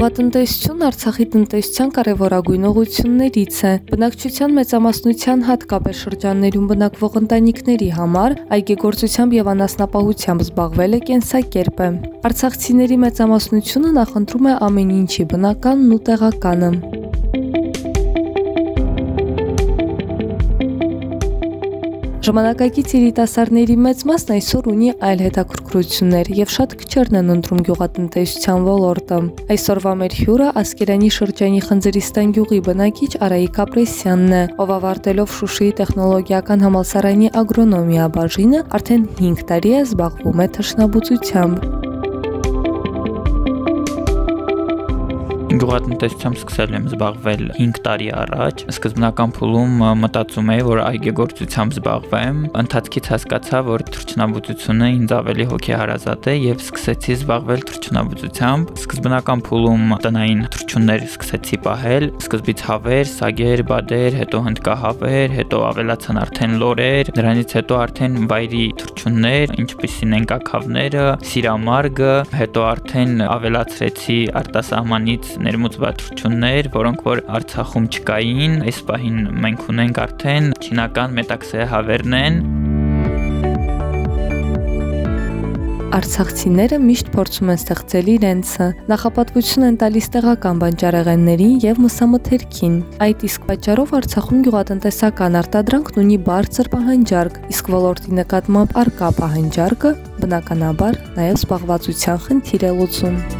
Գյուղատնտեսությունն Արցախի տնտեսության կարևորագույն ուղղություններից է։ Բնակչության մեծամասնության հատկապես շրջաններում բնակվող ընտանիքների համար այգեգործությամբ եւ անասնապահությամբ կենսակերպ է։ Արցախցիների մեծամասնությունը նախընտրում է ամեն ինչի բնականն ու տեղականը։ Ժամանակակից երիտասարդների մեծ մասն այսօր ունի այլ հետաքրքրություններ եւ շատ քչերն են ընտրում գյուղատնտեսության ոլորտը։ Այսօրվա մեր հյուրը Ասկերանի շրջանի Խնձրիստան գյուղի բնակիչ Արայիկ Ապրեսյանն է, ով ավարտելով Շուշիի տեխնոլոգիական համալսարանի ագրոնոմիա բաժինը արդեն 5 տարի է զբաղվում է թռչնաբուծությամբ։ Գյուղատնտեսությամբ սկսել եմ զբաղվել 5 տարի առաջ։ Սկզբնական փուլում մտածում էի, որ այգեգործությամբ զբաղվեմ։ Ընթացքից հասկացա, որ թռչնաբուծությունը ինձ ավելի հոգեհարազատ է եւ սկսեցի զբաղվել թռչնաբուծությամբ։ Սկզբնական փուլում տնային թռչուններ սկսեցի պահել, սկզբից հավեր, սագեր, բադեր, հետո հնդկահավեր, հետո ավելացան արդեն լորեր, դրանից հետո արդեն վայրի թռչուններ, ինչպիսին են կակավները, սիրամարգը, հետո արդեն ավելացրեցի արտասահմանից ներմուծված թռչուններ, որոնք որ Արցախում չկային, այս պահին մենք ունենք արդեն չինական մետաքսե հավերն են։ Արցախցիները միշտ փորձում են ստեղծել իրենցը, նախապատվություն են տալիս տեղական բանջարեղեններին եւ մսամթերքին։ Այդ իսկ պատճառով Արցախում գյուղատնտեսական արտադրանքն ունի բարձր պահանջարկ, իսկ ոլորտի նկատմամբ արկա պահանջարկը բնականաբար նաեւ զբաղվածության խնդիր է լուծում։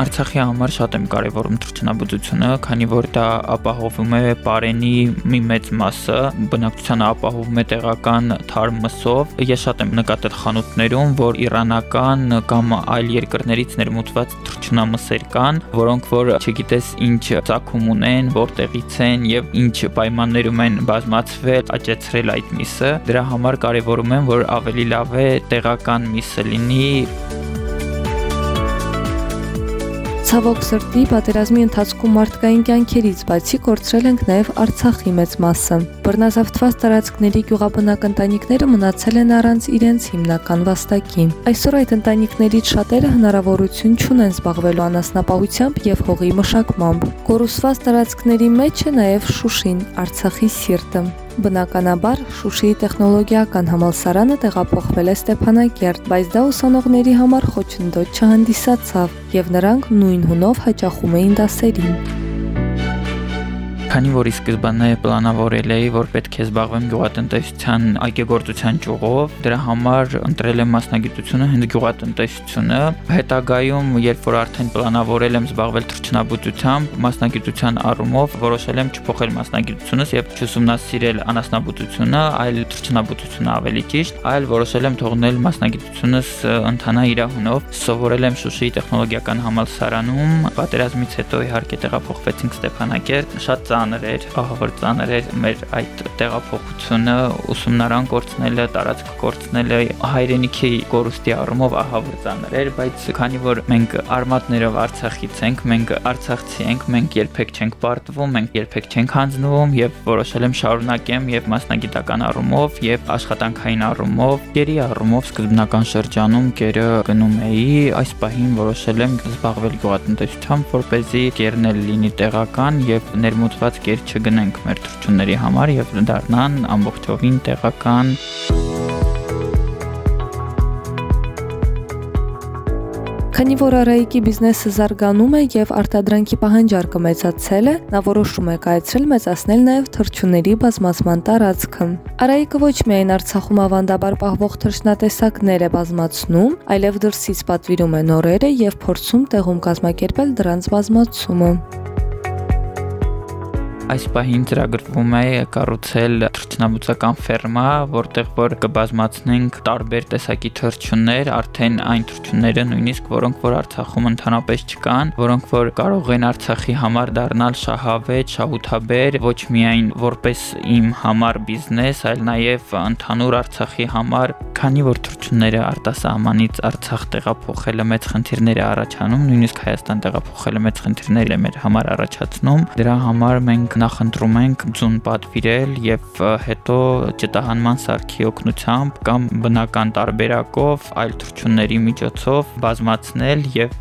Արցախի համար շատ եմ կարևորում թռչնաբուծությունը, քանի որ դա ապահովում է պարենի մի մեծ մասը, բնակչությանը ապահովում է տեղական թարմ մսով։ Ես շատ եմ նկատել խանութներում, որ իրանական կամ այլ երկրներից ներմուծված թռչնամսեր կան, որոնք որ չգիտես ինչ ցակում ունեն, որտեղից են եւ ինչ պայմաններում են բազմացվել, աճեցրել այդ միսը։ Դրա համար կարևորում եմ, որ ավելի լավ է տեղական միսը լինի Ցավոք սրտի պատերազմի ընթացքում մարդկային կյանքերից բացի կորցրել ենք նաև Արցախի մեծ մասը։ Բռնազավթված տարածքների գյուղաբնակ ընտանիքները մնացել են առանց իրենց հիմնական վաստակի։ Այսօր այդ ընտանիքներից շատերը հնարավորություն չունեն զբաղվելու անասնապահությամբ եւ հողի մշակմամբ։ Կորուսված տարածքների մեջ է նաև Շուշին, Արցախի սիրտը։ Բնականաբար Շուշիի տեխնոլոգիական համալսարանը տեղափոխվել է Ստեփանակերտ, բայց դա ուսանողների համար խոչընդոտ չհանդիսացավ, եւ նրանք նույն հունով հաճախում էին դասերին։ Քանի որ ի սկզբանե պլանավորել էի, որ պետք է զբաղվեմ գյուղատնտեսության այգեգործության ճյուղով, դրա համար ընտրել եմ մասնագիտությունը հենց գյուղատնտեսությունը։ Հետագայում, երբ որ արդեն պլանավորել եմ զբաղվել թռչնաբուծությամբ, մասնագիտության առումով որոշել եմ չփոխել մասնագիտությունս եւ չուսումնասիրել անասնաբուծությունը, այլ թռչնաբուծությունը ավելի ճիշտ, այլ որոշել եմ թողնել մասնագիտությունս ընթանա իր հունով։ Սովորել եմ Շուշիի տեխնոլոգիական համալսարանում, պատերազմից հետո իհարկե տեղափոխվեցինք Ստեփանակերտ։ Շատ ծանր էր, ահավոր ծանր էր մեր այդ տեղափոխությունը, ուսումնարան կորցնելը, տարածք կորցնելը, հայրենիքի կորուստի առումով ահավոր ծանր էր, բայց քանի որ մենք արմատներով Արցախից ենք, մենք արցախցի ենք, մենք երբեք չենք պարտվում, մենք երբեք չենք հանձնվում եւ որոշել եմ շարունակեմ եւ մասնագիտական առումով եւ աշխատանքային առումով, գերի առումով սկզբնական շրջանում կերը գնում էի, այս պահին որոշել եմ զբաղվել գյուղատնտեսությամբ, որ เป զի կերնել լինի տեղական եւ ներմուծված ստացված կեր չգնենք մեր թռչունների համար եւ դառնան ամբողջովին տեղական Քանի որ Արայիկի բիզնեսը զարգանում է եւ արտադրանքի պահանջարկը մեծացել է, նա որոշում է կայացրել մեծացնել նաեւ թռչունների բազմացման տարածքը։ Արայիկը ոչ միայն Արցախում ավանդաբար պահվող թռչնատեսակներ է բազմացնում, այլև դրսից պատվիրում է նորերը եւ փորձում տեղում կազմակերպել դրանց բազմացումը։ Այս պահին ծրագրվում է կառուցել թռչնաբուծական ֆերմա, որտեղ որ կբազմացնենք տարբեր տեսակի թռչուններ, արդեն այն թռչունները նույնիսկ, որոնք որ Արցախում ընդհանրապես չկան, որոնք որ կարող են Արցախի համար դառնալ շահավետ, շահութաբեր, ոչ միայն որպես իմ համար բիզնես, այլ նաև ընդհանուր Արցախի համար, քանի որ թռչունները արտասահմանից Արցախ տեղափոխելը մեծ խնդիրներ է առաջանում, նույնիսկ Հայաստան տեղափոխելը մեծ խնդիրներ է մեր համար առաջացնում։ Դրա համար մենք նախընտրում ենք ձուն պատվիրել եւ հետո ճտահանման սարքի օգնությամբ կամ բնական տարբերակով այլ թռչունների միջոցով բազմացնել եւ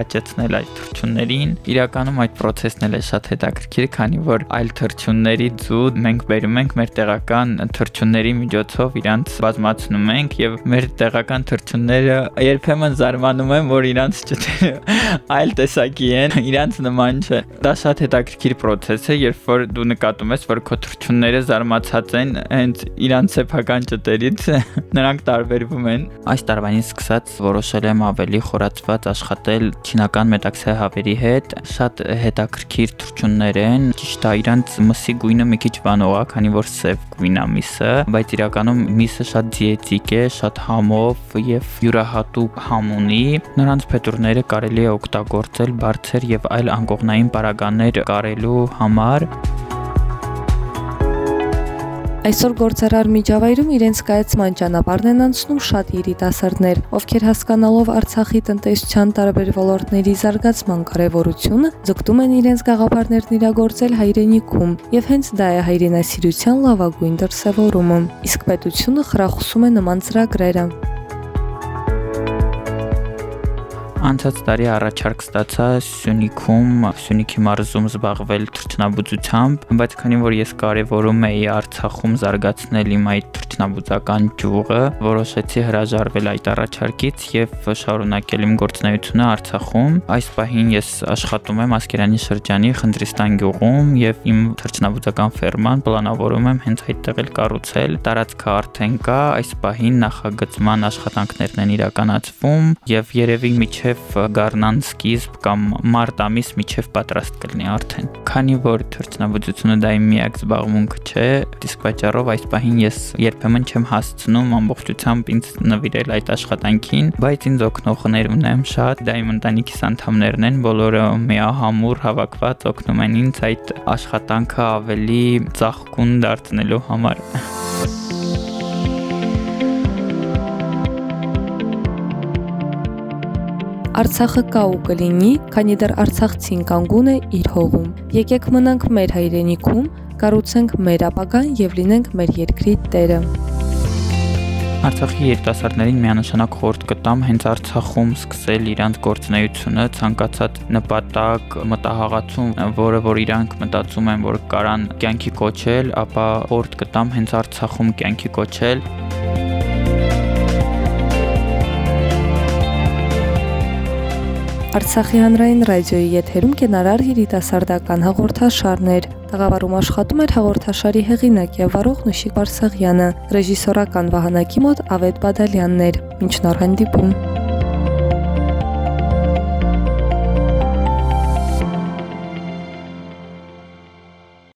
աճեցնել այդ թռչուններին։ Իրականում այդ process-ն էլ է շատ հետաքրքիր, քանի որ այլ թռչունների ձու մենք բերում ենք մեր տեղական թռչունների միջոցով իրանց բազմացնում ենք եւ մեր տեղական թռչունները երբեմն զարմանում են, որ իրանց ճտերը այլ տեսակի են, իրանց նման չէ։ Դա շատ հետաքրքիր process է, երբ որ դու նկատում ես, որ քո թռչունները զարմացած են հենց իրանց սեփական ճտերից, նրանք տարբերվում են։ Այս տարվանից սկսած որոշել եմ ավելի խորացված աշխատել չինական մետաքսե հավերի հետ։ Շատ հետաքրքիր թռչուններ են։ Ճիշտ է, իրանց մսի գույնը մի քիչ բանող է, քանի որ սև գույն է միսը, բայց իրականում միսը շատ դիետիկ է, շատ համով եւ յուրահատուկ համ ունի։ Նրանց փետուրները կարելի է օգտագործել բարձր եւ այլ անկողնային պարագաներ կարելու համար։ Այսօր գործարար միջավայրում իրենց կայացման ճանապարհն են անցնում շատ երիտասարդներ, ովքեր հասկանալով Արցախի տնտեսության տարբեր ոլորտների զարգացման կարևորությունը, ձգտում են իրենց գաղափարներն իրագործել հայրենիքում, եւ հենց դա է հայրենասիրության լավագույն դրսևորումը։ Իսկ պետությունը խրախուսում է նման ծրագրերը։ Անցած տարի առաջարկ ստացա Սյունիքում, Սյունիքի մարզում զբաղվել թռչնաբուծությամբ, բայց քանի որ ես կարևորում էի Արցախում զարգացնել իմ այդ թռչնաբուծական ճյուղը, որոշեցի հրաժարվել այդ առաջարկից եւ շարունակել իմ գործունեությունը Արցախում։ Այս պահին ես աշխատում եմ Ասկերանի շրջանի Խնդրիստան գյուղում եւ իմ թռչնաբուծական ֆերման պլանավորում եմ հենց այդտեղ էլ կառուցել։ Տարածքը արդեն կա, այս պահին նախագծման աշխատանքներն են իրականացվում եւ երևի միջև միջև գառնան սկիզբ կամ մարտ ամիս միջև պատրաստ կլինի արդեն։ Քանի որ թռչնաբուծությունը դա իմ միակ զբաղմունքը չէ, իսկ պատճառով այս պահին ես երբեմն չեմ հասցնում ամբողջությամբ ինձ նվիրել այդ աշխատանքին, բայց ինձ օգնողներ ունեմ շատ, դա իմ ընտանիքիս անդամներն են, բոլորը միահամուռ հավաքված օգնում են ինձ այդ աշխատանքը ավելի ծաղկուն դարձնելու համար։ Արցախը կա ու կլինի, քանի դեռ Արցախցին կանգուն է իր հողում։ Եկեք մնանք մեր հայրենիքում, կառուցենք մեր ապագան եւ լինենք մեր երկրի տերը։ Արցախի երիտասարդներին միանշանակ խորտ կտամ հենց Արցախում սկսել իրանց գործունեությունը ցանկացած նպատակ, մտահղացում, որը որ իրանք մտածում են, որ կարան կյանքի կոչել, ապա խորտ կտամ հենց Արցախում կյանքի կոչել Արցախի հանրային ռադիոյի եթերում կենարար երիտասարդական հաղորդաշարներ։ Տաղավարում աշխատում էր հաղորդաշարի հեղինակ եւ վարող Նուշիկ Բարսեղյանը, ռեժիսորական վահանակի մոտ Ավետ Բադալյաններ։ Մինչ նոր հանդիպում։